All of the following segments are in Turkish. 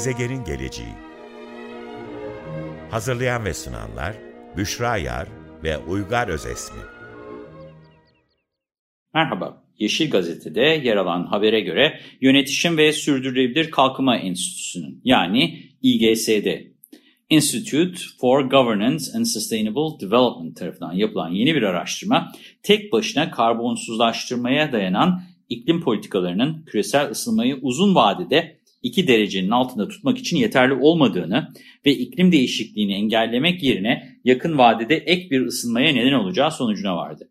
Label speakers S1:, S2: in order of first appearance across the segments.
S1: Gezegenin geleceği Hazırlayan ve sunanlar Büşra Yar ve Uygar Özesmi.
S2: Merhaba, Yeşil Gazete'de yer alan habere göre Yönetişim ve Sürdürülebilir Kalkınma Enstitüsü'nün yani İGS'de Institute for Governance and Sustainable Development tarafından yapılan yeni bir araştırma, tek başına karbonsuzlaştırmaya dayanan iklim politikalarının küresel ısınmayı uzun vadede 2 derecenin altında tutmak için yeterli olmadığını ve iklim değişikliğini engellemek yerine yakın vadede ek bir ısınmaya neden olacağı sonucuna vardı.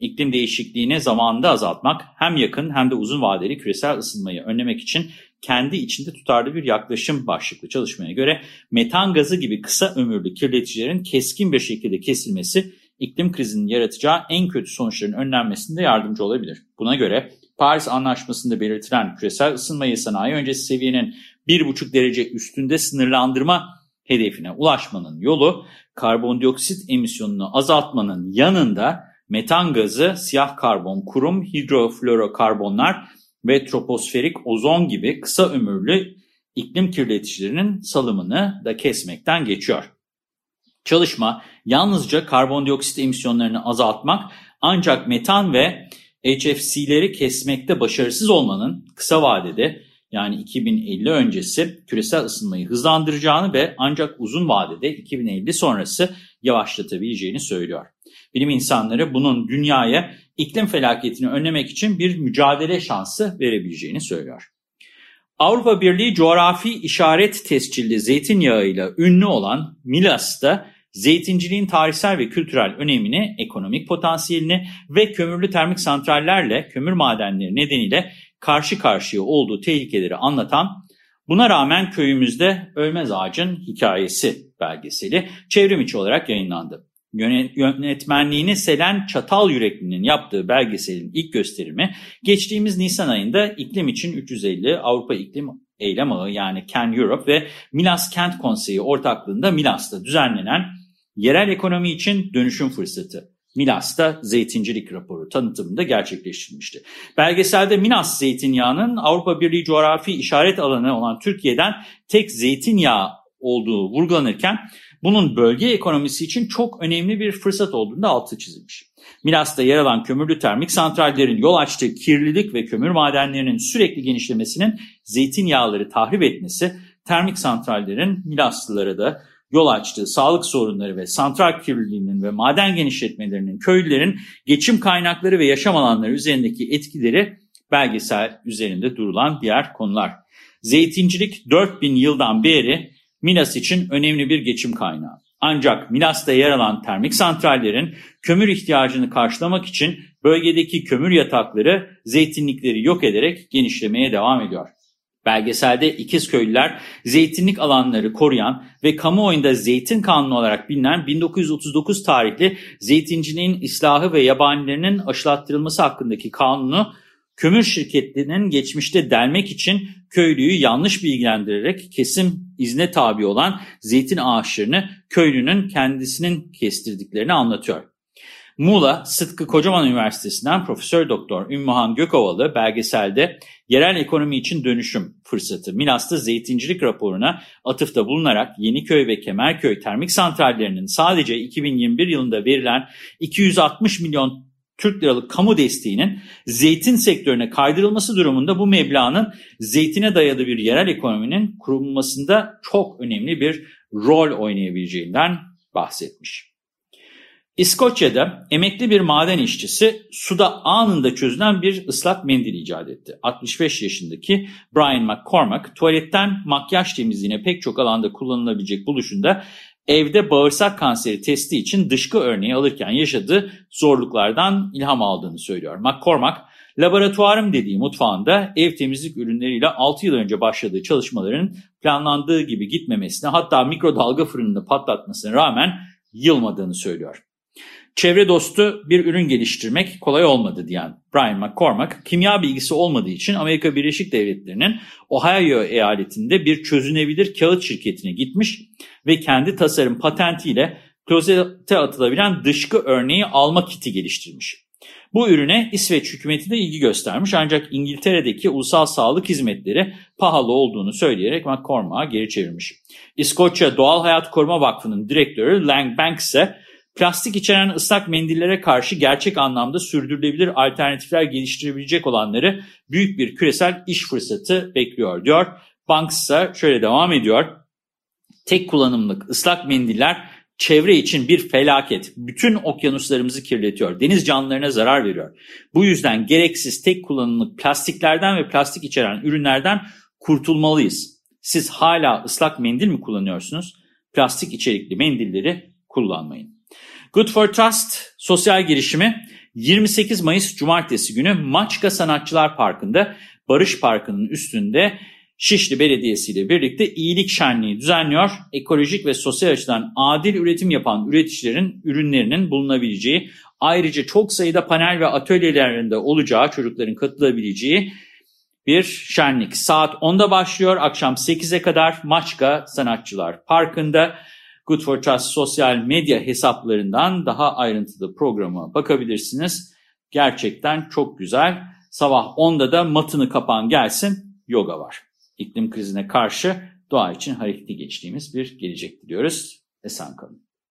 S2: İklim değişikliğini zamanında azaltmak hem yakın hem de uzun vadeli küresel ısınmayı önlemek için kendi içinde tutarlı bir yaklaşım başlıklı çalışmaya göre metan gazı gibi kısa ömürlü kirleticilerin keskin bir şekilde kesilmesi iklim krizinin yaratacağı en kötü sonuçların önlenmesinde yardımcı olabilir. Buna göre Paris Anlaşması'nda belirtilen küresel ısınmayı sanayi öncesi seviyenin 1,5 derece üstünde sınırlandırma hedefine ulaşmanın yolu karbondioksit emisyonunu azaltmanın yanında metan gazı, siyah karbon, kurum, hidroflorokarbonlar ve troposferik ozon gibi kısa ömürlü iklim kirleticilerinin salımını da kesmekten geçiyor. Çalışma yalnızca karbondioksit emisyonlarını azaltmak ancak metan ve HFC'leri kesmekte başarısız olmanın kısa vadede yani 2050 öncesi küresel ısınmayı hızlandıracağını ve ancak uzun vadede 2050 sonrası yavaşlatabileceğini söylüyor. Bilim insanları bunun dünyaya iklim felaketini önlemek için bir mücadele şansı verebileceğini söylüyor. Avrupa Birliği coğrafi işaret tescilli zeytinyağıyla ünlü olan Milas'ta zeytinciliğin tarihsel ve kültürel önemini, ekonomik potansiyelini ve kömürlü termik santrallerle kömür madenleri nedeniyle karşı karşıya olduğu tehlikeleri anlatan Buna rağmen köyümüzde Ölmez Ağacın Hikayesi belgeseli çevrim içi olarak yayınlandı. Yönetmenliğini Selen Çatal Yürekli'nin yaptığı belgeselin ilk gösterimi geçtiğimiz Nisan ayında iklim için 350 Avrupa İklim Eylem Ağı yani Can Europe ve Milas Kent Konseyi ortaklığında Milas'ta düzenlenen yerel ekonomi için dönüşüm fırsatı. Milas'ta zeytincilik raporu tanıtımında gerçekleştirilmişti. Belgeselde Milas zeytinyağının Avrupa Birliği coğrafi işaret alanı olan Türkiye'den tek zeytinyağı olduğu vurgulanırken bunun bölge ekonomisi için çok önemli bir fırsat olduğunda altı çizilmiş. Milas'ta yer alan kömürlü termik santrallerin yol açtığı kirlilik ve kömür madenlerinin sürekli genişlemesinin zeytinyağları tahrip etmesi, termik santrallerin Milaslılara da yol açtığı sağlık sorunları ve santral kirliliğinin ve maden genişletmelerinin köylülerin geçim kaynakları ve yaşam alanları üzerindeki etkileri belgesel üzerinde durulan diğer konular. Zeytincilik 4000 yıldan beri Milas için önemli bir geçim kaynağı. Ancak Milas'ta yer alan termik santrallerin kömür ihtiyacını karşılamak için bölgedeki kömür yatakları zeytinlikleri yok ederek genişlemeye devam ediyor. Belgeselde İkizköylüler zeytinlik alanları koruyan ve kamuoyunda zeytin kanunu olarak bilinen 1939 tarihli zeytinciliğin islahı ve yabanilerinin aşılattırılması hakkındaki kanunu kömür şirketlerinin geçmişte delmek için köylüyü yanlış bilgilendirerek kesim izne tabi olan zeytin ağaçlarını köylünün kendisinin kestirdiklerini anlatıyor. Muğla Sıtkı Kocaman Üniversitesi'nden Profesör Doktor Ümmühan Gökovalı belgeselde yerel ekonomi için dönüşüm fırsatı Milas'ta zeytincilik raporuna atıfta bulunarak Yeniköy ve Kemerköy termik santrallerinin sadece 2021 yılında verilen 260 milyon Türk liralık kamu desteğinin zeytin sektörüne kaydırılması durumunda bu meblağın zeytine dayalı bir yerel ekonominin kurulmasında çok önemli bir rol oynayabileceğinden bahsetmiş. İskoçya'da emekli bir maden işçisi suda anında çözülen bir ıslak mendil icat etti. 65 yaşındaki Brian McCormack tuvaletten makyaj temizliğine pek çok alanda kullanılabilecek buluşunda evde bağırsak kanseri testi için dışkı örneği alırken yaşadığı zorluklardan ilham aldığını söylüyor. McCormack, laboratuvarım dediği mutfağında ev temizlik ürünleriyle 6 yıl önce başladığı çalışmaların planlandığı gibi gitmemesine hatta mikrodalga fırınını patlatmasına rağmen yılmadığını söylüyor. Çevre dostu bir ürün geliştirmek kolay olmadı diyen Brian McCormack, kimya bilgisi olmadığı için Amerika Birleşik Devletleri'nin Ohio eyaletinde bir çözünebilir kağıt şirketine gitmiş ve kendi tasarım patentiyle klozete atılabilen dışkı örneği alma kiti geliştirmiş. Bu ürüne İsveç hükümeti de ilgi göstermiş ancak İngiltere'deki ulusal sağlık hizmetleri pahalı olduğunu söyleyerek McCormack'a geri çevirmiş. İskoçya Doğal Hayat Koruma Vakfı'nın direktörü Lang Banks ise plastik içeren ıslak mendillere karşı gerçek anlamda sürdürülebilir alternatifler geliştirebilecek olanları büyük bir küresel iş fırsatı bekliyor diyor. Banks ise şöyle devam ediyor. Tek kullanımlık ıslak mendiller çevre için bir felaket. Bütün okyanuslarımızı kirletiyor. Deniz canlılarına zarar veriyor. Bu yüzden gereksiz tek kullanımlık plastiklerden ve plastik içeren ürünlerden kurtulmalıyız. Siz hala ıslak mendil mi kullanıyorsunuz? Plastik içerikli mendilleri kullanmayın. Good for Trust sosyal girişimi 28 Mayıs Cumartesi günü Maçka Sanatçılar Parkı'nda Barış Parkı'nın üstünde Şişli Belediyesi ile birlikte iyilik şenliği düzenliyor. Ekolojik ve sosyal açıdan adil üretim yapan üreticilerin ürünlerinin bulunabileceği, ayrıca çok sayıda panel ve atölyelerinde olacağı, çocukların katılabileceği bir şenlik. Saat 10'da başlıyor, akşam 8'e kadar Maçka Sanatçılar Parkı'nda. Good for Trust sosyal medya hesaplarından daha ayrıntılı programa bakabilirsiniz. Gerçekten çok güzel. Sabah 10'da da matını kapan gelsin yoga var. İklim krizine karşı doğa için hareketli geçtiğimiz bir gelecek diliyoruz. Esen kalın.